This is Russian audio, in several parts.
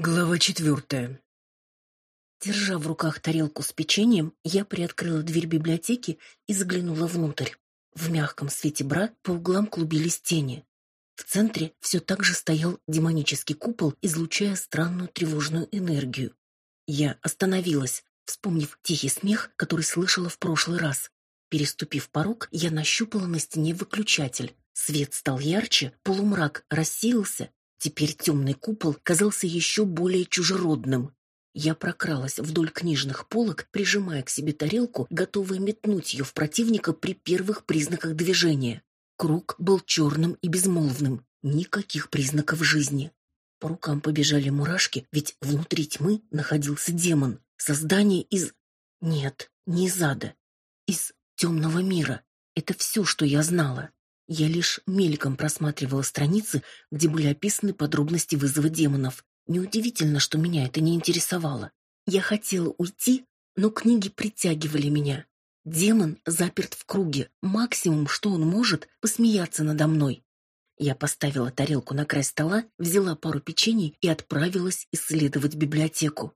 Глава четвертая. Держа в руках тарелку с печеньем, я приоткрыла дверь библиотеки и заглянула внутрь. В мягком свете бра по углам клубились тени. В центре все так же стоял демонический купол, излучая странную тревожную энергию. Я остановилась, вспомнив тихий смех, который слышала в прошлый раз. Переступив порог, я нащупала на стене выключатель. Свет стал ярче, полумрак рассеялся, Теперь темный купол казался еще более чужеродным. Я прокралась вдоль книжных полок, прижимая к себе тарелку, готовая метнуть ее в противника при первых признаках движения. Круг был черным и безмолвным, никаких признаков жизни. По рукам побежали мурашки, ведь внутри тьмы находился демон, создание из... Нет, не из ада, из темного мира. Это все, что я знала. Я лишь мельком просматривала страницы, где были описаны подробности вызова демонов. Неудивительно, что меня это не интересовало. Я хотела уйти, но книги притягивали меня. Демон заперт в круге. Максимум, что он может, посмеяться надо мной. Я поставила тарелку на край стола, взяла пару печений и отправилась исследовать библиотеку.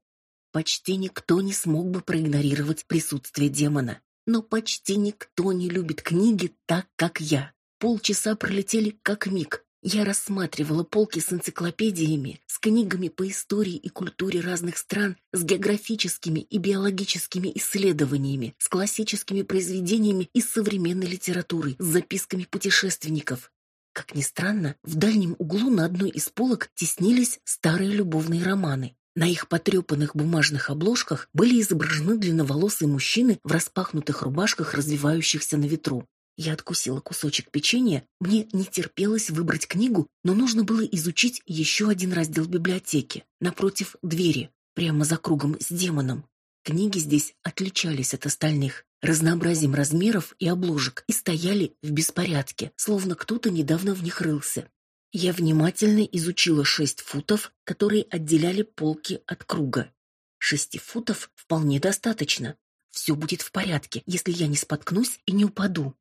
Почти никто не смог бы проигнорировать присутствие демона. Но почти никто не любит книги так, как я. Полчаса пролетели как миг. Я рассматривала полки с энциклопедиями, с книгами по истории и культуре разных стран, с географическими и биологическими исследованиями, с классическими произведениями из современной литературы, с записками путешественников. Как ни странно, в дальнем углу на одной из полок теснились старые любовные романы. На их потрепанных бумажных обложках были изображены длинноволосые мужчины в распахнутых рубашках, развивающихся на ветру. Я откусила кусочек печенья, мне не терпелось выбрать книгу, но нужно было изучить еще один раздел библиотеки, напротив двери, прямо за кругом с демоном. Книги здесь отличались от остальных, разнообразием размеров и обложек, и стояли в беспорядке, словно кто-то недавно в них рылся. Я внимательно изучила шесть футов, которые отделяли полки от круга. Шести футов вполне достаточно. Все будет в порядке, если я не споткнусь и не упаду.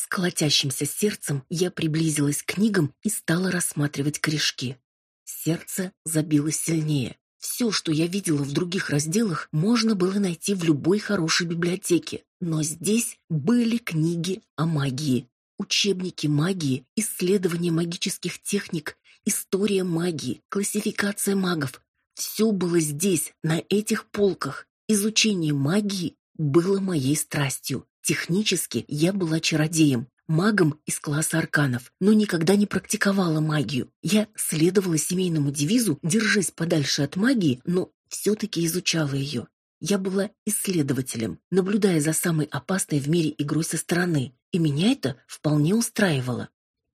С колотящимся сердцем я приблизилась к книгам и стала рассматривать корешки. Сердце забилось сильнее. Все, что я видела в других разделах, можно было найти в любой хорошей библиотеке, но здесь были книги о магии, учебники магии, исследования магических техник, история магии, классификация магов. Все было здесь, на этих полках. Изучение магии было моей страстью. Технически я была чародеем, магом из класса арканов, но никогда не практиковала магию. Я следовала семейному девизу «держись подальше от магии», но все-таки изучала ее. Я была исследователем, наблюдая за самой опасной в мире игрой со стороны, и меня это вполне устраивало.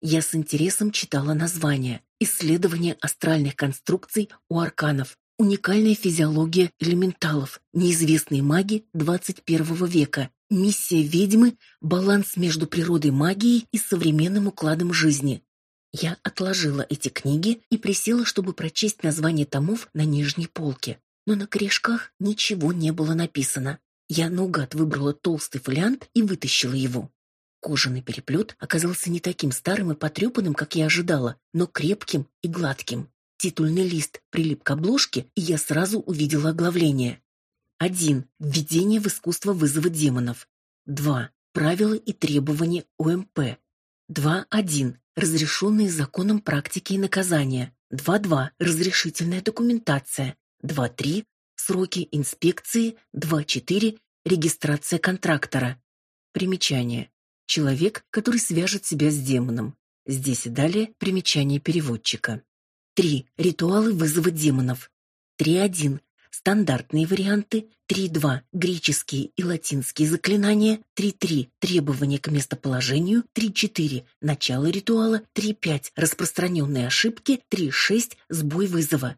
Я с интересом читала названия «Исследование астральных конструкций у арканов», «Уникальная физиология элементалов», «Неизвестные маги 21 века», Миссия ведьмы — баланс между природой магией и современным укладом жизни. Я отложила эти книги и присела, чтобы прочесть названия томов на нижней полке. Но на корешках ничего не было написано. Я наугад выбрала толстый фолиант и вытащила его. Кожаный переплет оказался не таким старым и потрепанным, как я ожидала, но крепким и гладким. Титульный лист прилип к обложке, и я сразу увидела оглавление. 1. Введение в искусство вызова демонов. 2. Правила и требования ОМП. 2.1. Разрешенные законом практики и наказания. 2.2. Разрешительная документация. 2.3. Сроки инспекции. 2.4. Регистрация контрактора. Примечание. Человек, который свяжет себя с демоном. Здесь и далее примечание переводчика. 3. Ритуалы вызова демонов. 3.1 стандартные варианты, 3.2 греческие и латинские заклинания, 3.3 требования к местоположению, 3.4 начало ритуала, 3.5 распространенные ошибки, 3.6 сбой вызова.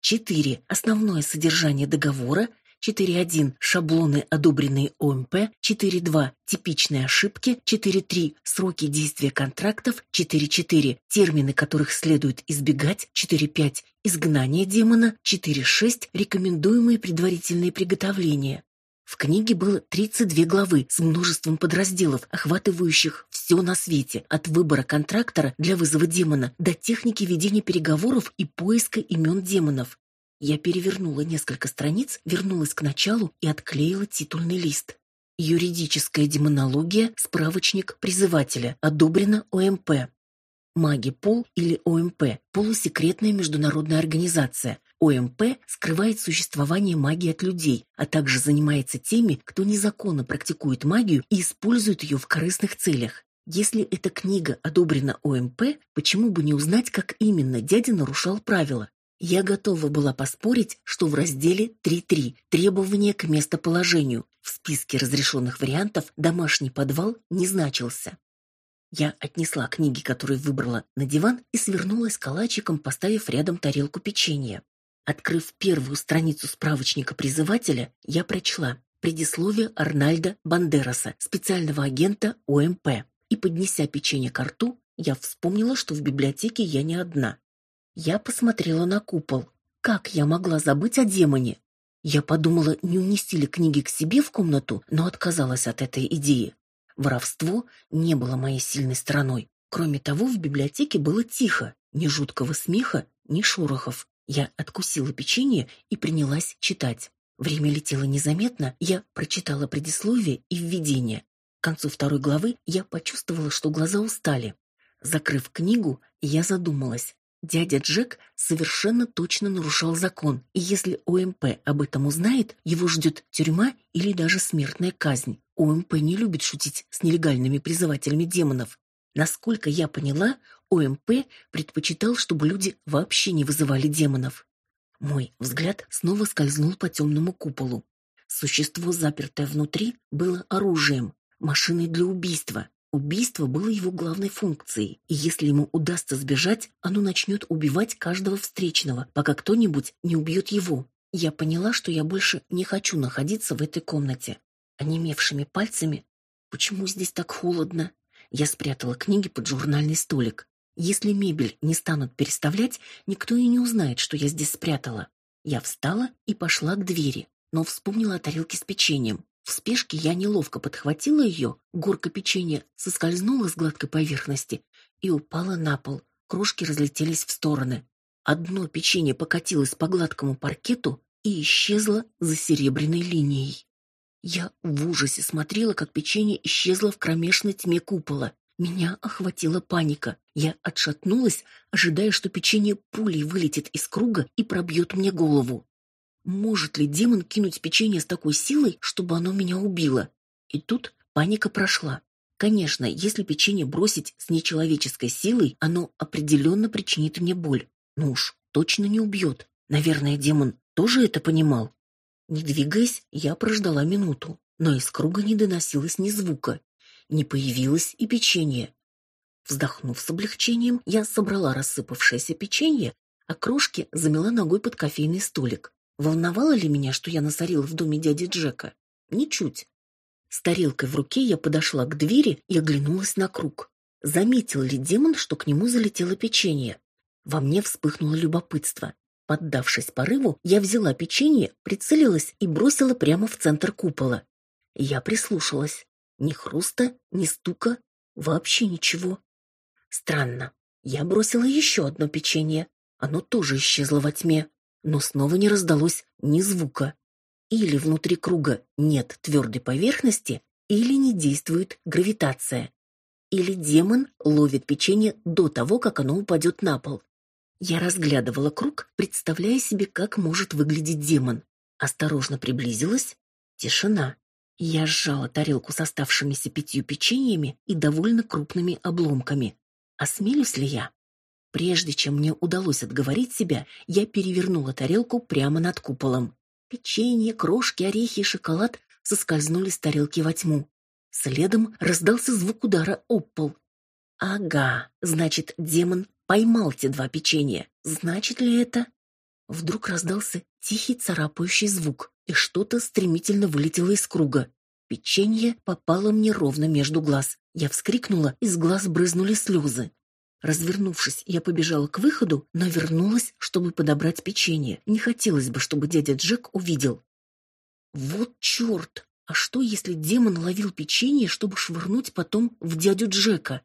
4. Основное содержание договора, 4.1 шаблоны, одобренные ОМП, 4.2 типичные ошибки, 4.3 сроки действия контрактов, 4.4 термины, которых следует избегать, 4.5 изгнание демона, 4.6 рекомендуемые предварительные приготовления. В книге было 32 главы с множеством подразделов, охватывающих все на свете, от выбора контрактора для вызова демона до техники ведения переговоров и поиска имен демонов. Я перевернула несколько страниц, вернулась к началу и отклеила титульный лист. Юридическая демонология, справочник призывателя, одобрено ОМП. Магипол или ОМП – полусекретная международная организация. ОМП скрывает существование магии от людей, а также занимается теми, кто незаконно практикует магию и использует ее в корыстных целях. Если эта книга одобрена ОМП, почему бы не узнать, как именно дядя нарушал правила? Я готова была поспорить, что в разделе 3.3 «Требования к местоположению» в списке разрешенных вариантов домашний подвал не значился. Я отнесла книги, которые выбрала, на диван и свернулась калачиком, поставив рядом тарелку печенья. Открыв первую страницу справочника призывателя, я прочла предисловие Арнальда Бандераса, специального агента ОМП. И, поднеся печенье к рту, я вспомнила, что в библиотеке я не одна. Я посмотрела на купол. Как я могла забыть о демоне? Я подумала, не унести ли книги к себе в комнату, но отказалась от этой идеи. Воровство не было моей сильной стороной. Кроме того, в библиотеке было тихо, ни жуткого смеха, ни шорохов. Я откусила печенье и принялась читать. Время летело незаметно, я прочитала предисловие и введение. К концу второй главы я почувствовала, что глаза устали. Закрыв книгу, я задумалась. Дядя Джек совершенно точно нарушал закон, и если ОМП об этом узнает, его ждет тюрьма или даже смертная казнь. ОМП не любит шутить с нелегальными призывателями демонов. Насколько я поняла, ОМП предпочитал, чтобы люди вообще не вызывали демонов. Мой взгляд снова скользнул по темному куполу. Существо, запертое внутри, было оружием, машиной для убийства. Убийство было его главной функцией, и если ему удастся сбежать, оно начнет убивать каждого встречного, пока кто-нибудь не убьет его. Я поняла, что я больше не хочу находиться в этой комнате. Онемевшими пальцами «Почему здесь так холодно?» Я спрятала книги под журнальный столик. Если мебель не станут переставлять, никто и не узнает, что я здесь спрятала. Я встала и пошла к двери, но вспомнила о тарелке с печеньем. В спешке я неловко подхватила ее, горка печенья соскользнула с гладкой поверхности и упала на пол. Крошки разлетелись в стороны. Одно печенье покатилось по гладкому паркету и исчезло за серебряной линией. Я в ужасе смотрела, как печенье исчезло в кромешной тьме купола. Меня охватила паника. Я отшатнулась, ожидая, что печенье пулей вылетит из круга и пробьет мне голову. Может ли демон кинуть печенье с такой силой, чтобы оно меня убило? И тут паника прошла. Конечно, если печенье бросить с нечеловеческой силой, оно определенно причинит мне боль. Ну уж, точно не убьет. Наверное, демон тоже это понимал. Не двигаясь, я прождала минуту, но из круга не доносилось ни звука. Не появилось и печенье. Вздохнув с облегчением, я собрала рассыпавшееся печенье, а крошки замела ногой под кофейный столик. Волновало ли меня, что я насорила в доме дяди Джека? Ничуть. С тарелкой в руке я подошла к двери и оглянулась на круг. Заметил ли демон, что к нему залетело печенье? Во мне вспыхнуло любопытство. Поддавшись порыву, я взяла печенье, прицелилась и бросила прямо в центр купола. Я прислушалась. Ни хруста, ни стука, вообще ничего. Странно. Я бросила еще одно печенье. Оно тоже исчезло во тьме но снова не раздалось ни звука. Или внутри круга нет твердой поверхности, или не действует гравитация. Или демон ловит печенье до того, как оно упадет на пол. Я разглядывала круг, представляя себе, как может выглядеть демон. Осторожно приблизилась. Тишина. Я сжала тарелку с оставшимися пятью печеньями и довольно крупными обломками. Осмелюсь ли я? Прежде чем мне удалось отговорить себя, я перевернула тарелку прямо над куполом. Печенье, крошки, орехи и шоколад соскользнули с тарелки во тьму. Следом раздался звук удара об пол. Ага, значит, демон поймал те два печенья. Значит ли это? Вдруг раздался тихий царапающий звук, и что-то стремительно вылетело из круга. Печенье попало мне ровно между глаз. Я вскрикнула, из глаз брызнули слезы. Развернувшись, я побежала к выходу, но вернулась, чтобы подобрать печенье. Не хотелось бы, чтобы дядя Джек увидел. Вот черт! А что, если демон ловил печенье, чтобы швырнуть потом в дядю Джека?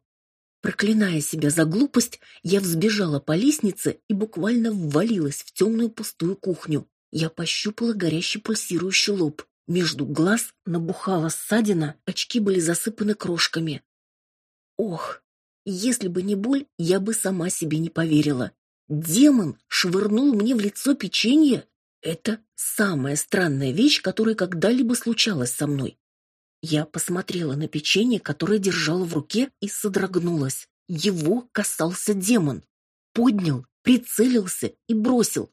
Проклиная себя за глупость, я взбежала по лестнице и буквально ввалилась в темную пустую кухню. Я пощупала горящий пульсирующий лоб. Между глаз набухала ссадина, очки были засыпаны крошками. Ох, если бы не боль, я бы сама себе не поверила. Демон швырнул мне в лицо печенье? Это самая странная вещь, которая когда-либо случалась со мной. Я посмотрела на печенье, которое держала в руке, и содрогнулась. Его касался демон. Поднял, прицелился и бросил.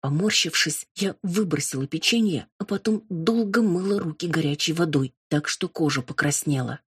Поморщившись, я выбросила печенье, а потом долго мыла руки горячей водой, так что кожа покраснела.